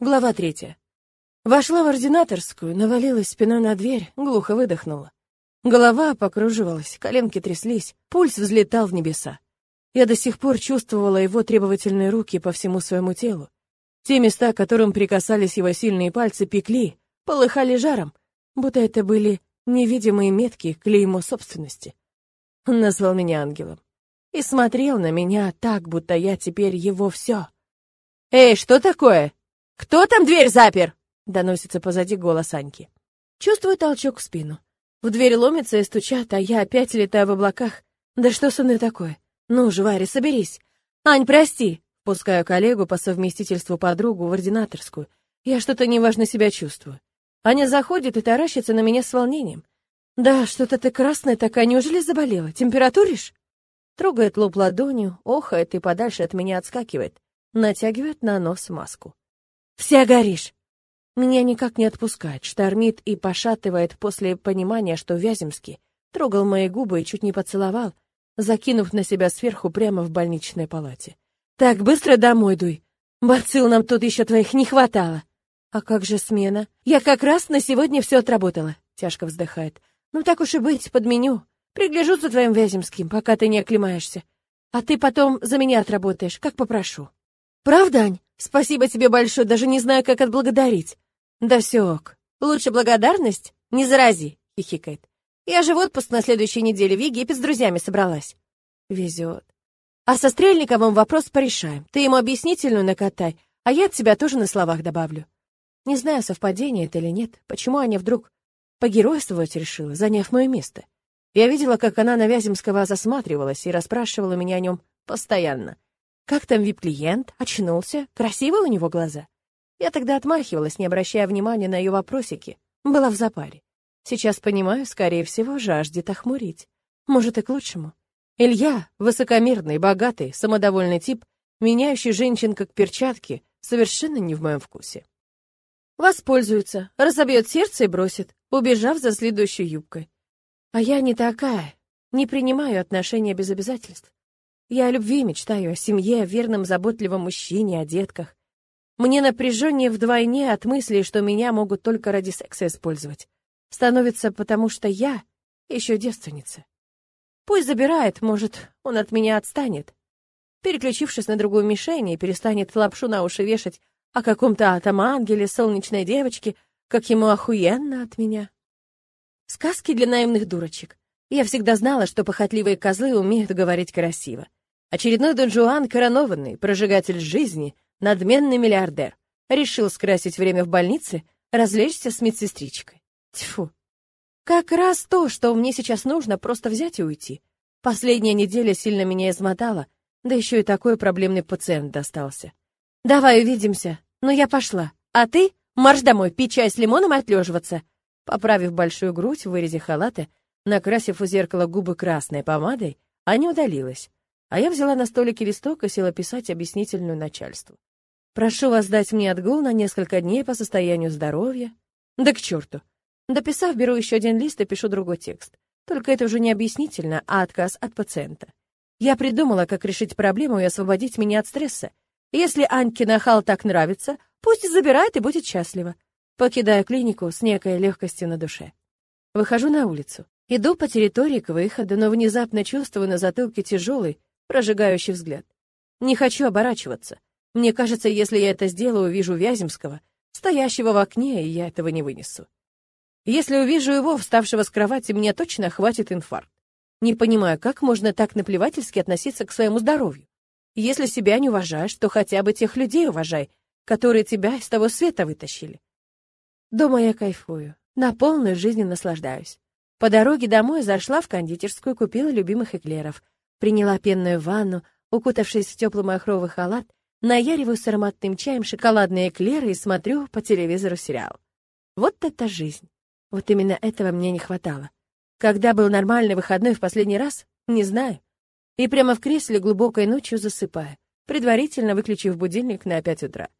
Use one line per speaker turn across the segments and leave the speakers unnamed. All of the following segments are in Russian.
Глава третья. Вошла в ординаторскую, навалилась спиной на дверь, глухо выдохнула. Голова покруживалась, коленки тряслись, пульс взлетал в небеса. Я до сих пор чувствовала его требовательные руки по всему своему телу. Те места, которым прикасались его сильные пальцы, пекли, полыхали жаром, будто это были невидимые метки клеймо собственности. Он назвал меня ангелом и смотрел на меня так, будто я теперь его все. «Эй, что такое?» «Кто там дверь запер?» — доносится позади голос Аньки. Чувствую толчок в спину. В дверь ломится и стучат, а я опять летаю в облаках. Да что со мной такое? Ну же, Варя, соберись. Ань, прости. Пускаю коллегу по совместительству подругу в ординаторскую. Я что-то неважно себя чувствую. Аня заходит и таращится на меня с волнением. «Да, что-то ты красная такая, неужели заболела? Температуришь?» Трогает лоб ладонью, охает и подальше от меня отскакивает. Натягивает на нос маску. Вся горишь. Меня никак не отпускает, штормит и пошатывает после понимания, что Вяземский трогал мои губы и чуть не поцеловал, закинув на себя сверху прямо в больничной палате. «Так, быстро домой дуй. Бацил нам тут еще твоих не хватало». «А как же смена? Я как раз на сегодня все отработала», — тяжко вздыхает. «Ну так уж и быть, подменю. Пригляжу за твоим Вяземским, пока ты не оклемаешься. А ты потом за меня отработаешь, как попрошу». «Правда, Ань? Спасибо тебе большое, даже не знаю, как отблагодарить. Да все ок. Лучше благодарность не зарази, хихикает. Я же в отпуск на следующей неделе в Египет с друзьями собралась. Везет. А со Стрельниковым вопрос порешаем. Ты ему объяснительную накатай, а я от тебя тоже на словах добавлю. Не знаю, совпадение это или нет, почему Аня вдруг погеройствовать решила, заняв мое место. Я видела, как она на Вяземского засматривалась и расспрашивала меня о нем постоянно. Как там вип-клиент? Очнулся? Красивые у него глаза? Я тогда отмахивалась, не обращая внимания на ее вопросики. Была в запаре. Сейчас понимаю, скорее всего, жаждет охмурить. Может, и к лучшему. Илья — высокомерный, богатый, самодовольный тип, меняющий женщин как перчатки, совершенно не в моем вкусе. Воспользуется, разобьет сердце и бросит, убежав за следующей юбкой. А я не такая, не принимаю отношения без обязательств. Я о любви мечтаю, о семье, о верном заботливом мужчине, о детках. Мне напряжение вдвойне от мысли, что меня могут только ради секса использовать. Становится потому, что я еще девственница. Пусть забирает, может, он от меня отстанет. Переключившись на другую мишень и перестанет лапшу на уши вешать о каком-то атом-ангеле, солнечной девочке, как ему охуенно от меня. Сказки для наивных дурочек. Я всегда знала, что похотливые козлы умеют говорить красиво. Очередной Дон Жуан, коронованный, прожигатель жизни, надменный миллиардер, решил скрасить время в больнице, развлечься с медсестричкой. Тьфу. Как раз то, что мне сейчас нужно, просто взять и уйти. Последняя неделя сильно меня измотала, да еще и такой проблемный пациент достался. Давай увидимся. Ну, я пошла. А ты марш домой, пить чай с лимоном и отлеживаться. Поправив большую грудь в вырезе халата, накрасив у зеркала губы красной помадой, Аня удалилась. А я взяла на столике листок и села писать объяснительную начальству. Прошу вас дать мне отгул на несколько дней по состоянию здоровья. Да к черту. Дописав, беру еще один лист и пишу другой текст. Только это уже не объяснительно, а отказ от пациента. Я придумала, как решить проблему и освободить меня от стресса. Если Аньке нахал так нравится, пусть забирает и будет счастлива. Покидаю клинику с некой легкостью на душе. Выхожу на улицу. Иду по территории к выходу, но внезапно чувствую на затылке тяжелый, прожигающий взгляд. Не хочу оборачиваться. Мне кажется, если я это сделаю, увижу Вяземского, стоящего в окне, и я этого не вынесу. Если увижу его, вставшего с кровати, мне точно хватит инфаркт. Не понимаю, как можно так наплевательски относиться к своему здоровью. Если себя не уважаешь, то хотя бы тех людей уважай, которые тебя из того света вытащили. Дома я кайфую, на полную жизнь наслаждаюсь. По дороге домой зашла в кондитерскую, купила любимых эклеров, Приняла пенную ванну, укутавшись в теплый махровый халат, наяриваю с ароматным чаем шоколадные эклеры и смотрю по телевизору сериал. Вот это жизнь. Вот именно этого мне не хватало. Когда был нормальный выходной в последний раз, не знаю. И прямо в кресле глубокой ночью засыпаю, предварительно выключив будильник на пять утра.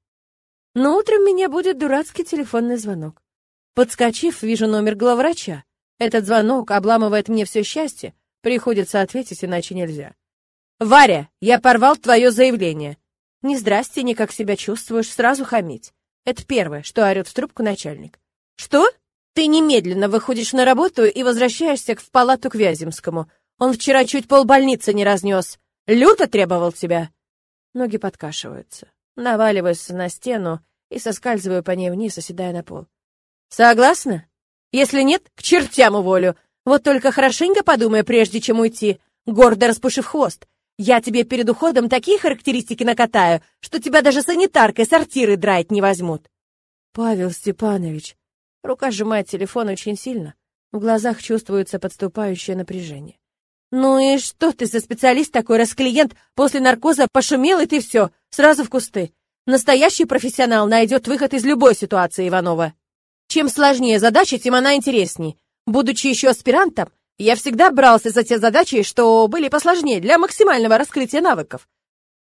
Но утром меня будет дурацкий телефонный звонок. Подскочив, вижу номер главврача. Этот звонок обламывает мне все счастье, Приходится ответить, иначе нельзя. «Варя, я порвал твое заявление!» «Не здрасте, не как себя чувствуешь, сразу хамить!» Это первое, что орёт в трубку начальник. Что? Ты немедленно выходишь на работу и возвращаешься в палату к Вяземскому. Он вчера чуть полбольницы не разнес. Люто требовал тебя. Ноги подкашиваются. Наваливаюсь на стену и соскальзываю по ней вниз, оседая на пол. Согласна? Если нет, к чертям уволю. Вот только хорошенько подумай, прежде чем уйти, гордо распушив хвост. Я тебе перед уходом такие характеристики накатаю, что тебя даже санитаркой сортиры драть не возьмут. Павел Степанович. Рука сжимает телефон очень сильно. В глазах чувствуется подступающее напряжение. Ну и что ты за специалист такой, раз клиент после наркоза пошумел, и ты все, сразу в кусты. Настоящий профессионал найдет выход из любой ситуации, Иванова. Чем сложнее задача, тем она интересней. Будучи еще аспирантом, я всегда брался за те задачи, что были посложнее, для максимального раскрытия навыков.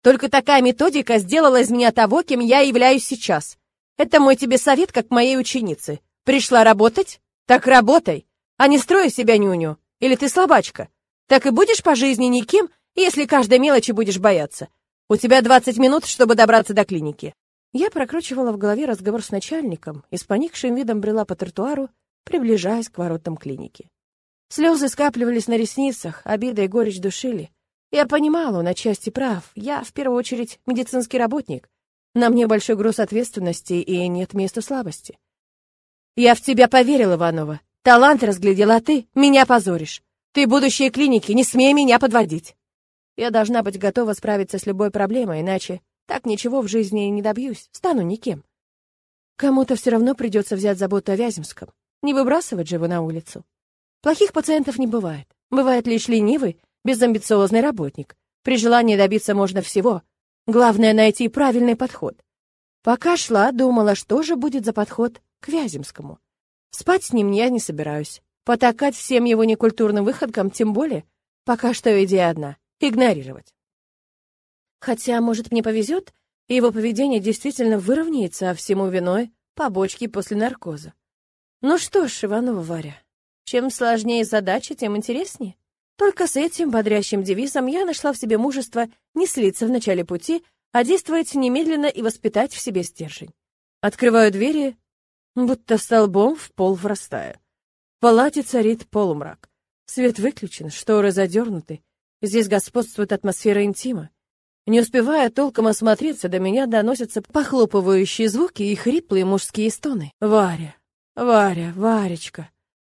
Только такая методика сделала из меня того, кем я являюсь сейчас. Это мой тебе совет, как моей ученице. Пришла работать? Так работай, а не строй себя нюню. Или ты слабачка. Так и будешь по жизни никем, если каждой мелочи будешь бояться. У тебя 20 минут, чтобы добраться до клиники. Я прокручивала в голове разговор с начальником и с поникшим видом брела по тротуару, приближаясь к воротам клиники. Слезы скапливались на ресницах, обида и горечь душили. Я понимала, он отчасти прав. Я, в первую очередь, медицинский работник. На мне большой груз ответственности и нет места слабости. Я в тебя поверил, Иванова. Талант разглядела, а ты меня позоришь. Ты будущее клиники, не смей меня подводить. Я должна быть готова справиться с любой проблемой, иначе так ничего в жизни не добьюсь, стану никем. Кому-то все равно придется взять заботу о Вяземском. Не выбрасывать же его на улицу. Плохих пациентов не бывает. Бывает лишь ленивый, безамбициозный работник. При желании добиться можно всего. Главное — найти правильный подход. Пока шла, думала, что же будет за подход к Вяземскому. Спать с ним я не собираюсь. Потакать всем его некультурным выходкам, тем более. Пока что идея одна — игнорировать. Хотя, может, мне повезет, и его поведение действительно выровняется, а всему виной побочки после наркоза. Ну что ж, Иванова Варя, чем сложнее задача, тем интереснее. Только с этим бодрящим девизом я нашла в себе мужество не слиться в начале пути, а действовать немедленно и воспитать в себе стержень. Открываю двери, будто столбом в пол врастаю. В палате царит полумрак. Свет выключен, шторы задернуты. Здесь господствует атмосфера интима. Не успевая толком осмотреться, до меня доносятся похлопывающие звуки и хриплые мужские стоны. «Варя! Варя! Варечка!»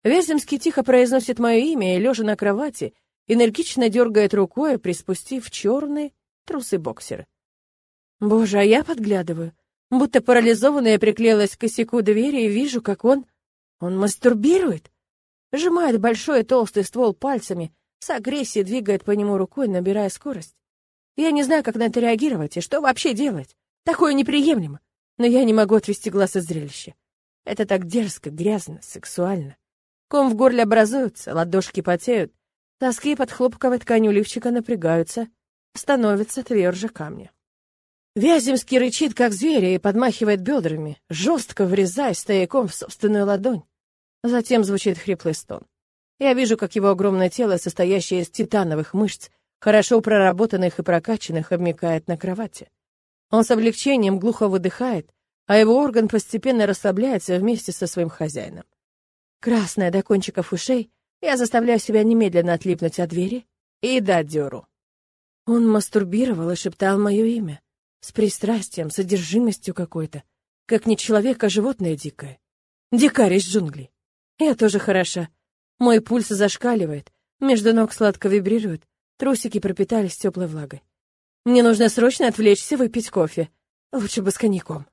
Вяземский тихо произносит мое имя и, лежа на кровати, энергично дергает рукой, приспустив черные трусы-боксеры. Боже, а я подглядываю. Будто парализованная приклеилась к косяку двери и вижу, как он... Он мастурбирует. Сжимает большой толстый ствол пальцами, с агрессией двигает по нему рукой, набирая скорость. Я не знаю, как на это реагировать и что вообще делать. Такое неприемлемо. Но я не могу отвести глаз от зрелища. Это так дерзко, грязно, сексуально. Ком в горле образуется, ладошки потеют. Тоски под хлопковой тканью лифчика напрягаются, становятся тверже камня. Вяземский рычит, как зверь, и подмахивает бедрами, жестко врезаясь стояком в собственную ладонь. Затем звучит хриплый стон. Я вижу, как его огромное тело, состоящее из титановых мышц, хорошо проработанных и прокачанных, обмякает на кровати. Он с облегчением глухо выдыхает, а его орган постепенно расслабляется вместе со своим хозяином. Красная до кончиков ушей, я заставляю себя немедленно отлипнуть от двери и дать дёру. Он мастурбировал и шептал мое имя. С пристрастием, с одержимостью какой-то. Как не человек, а животное дикое. Дикарь из джунглей. Я тоже хороша. Мой пульс зашкаливает, между ног сладко вибрирует, Трусики пропитались теплой влагой. Мне нужно срочно отвлечься, выпить кофе. Лучше бы с коньяком.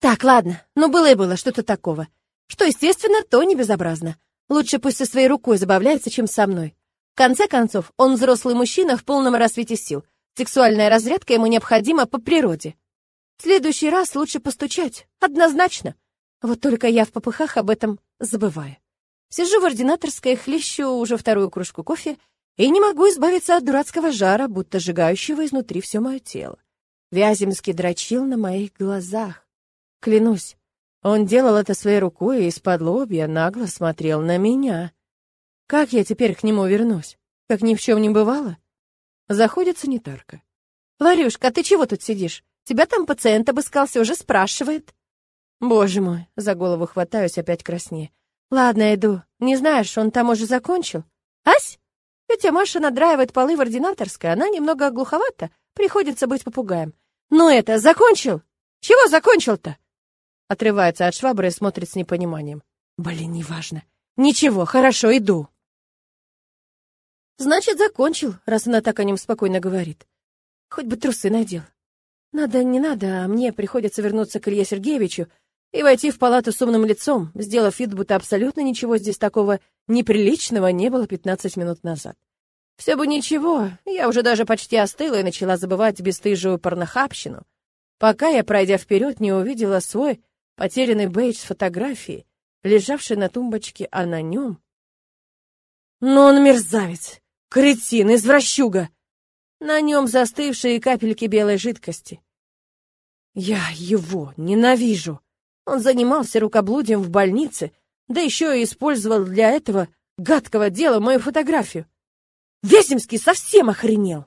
Так, ладно, ну было и было, что-то такого. Что, естественно, то не безобразно. Лучше пусть со своей рукой забавляется, чем со мной. В конце концов, он взрослый мужчина в полном рассвете сил. Сексуальная разрядка ему необходима по природе. В следующий раз лучше постучать, однозначно. Вот только я в попыхах об этом забываю. Сижу в ординаторской, хлещу уже вторую кружку кофе и не могу избавиться от дурацкого жара, будто сжигающего изнутри все мое тело. Вяземский дрочил на моих глазах. Клянусь, он делал это своей рукой и из-под лобья нагло смотрел на меня. Как я теперь к нему вернусь? Как ни в чем не бывало? Заходит санитарка. «Варюшка, ты чего тут сидишь? Тебя там пациент обыскался, уже спрашивает. Боже мой, за голову хватаюсь, опять краснее. Ладно, иду. Не знаешь, он там уже закончил? Ась? Тетя Маша надраивает полы в ординаторской, она немного глуховата, приходится быть попугаем. Ну это, закончил? Чего закончил-то? Отрывается от швабры и смотрит с непониманием. Блин, неважно. Ничего, хорошо, иду. Значит, закончил, раз она так о нем спокойно говорит. Хоть бы трусы надел. Надо, не надо, а мне приходится вернуться к Илье Сергеевичу и войти в палату с умным лицом, сделав вид, будто абсолютно ничего здесь такого неприличного не было 15 минут назад. Все бы ничего, я уже даже почти остыла и начала забывать бесстыжую порнохабщину, пока я, пройдя вперед, не увидела свой потерянный бейдж с фотографией, лежавший на тумбочке, а на нем... Ну он мерзавец, кретин, извращуга! На нем застывшие капельки белой жидкости. Я его ненавижу. Он занимался рукоблудием в больнице, да еще и использовал для этого гадкого дела мою фотографию. Весемский совсем охренел.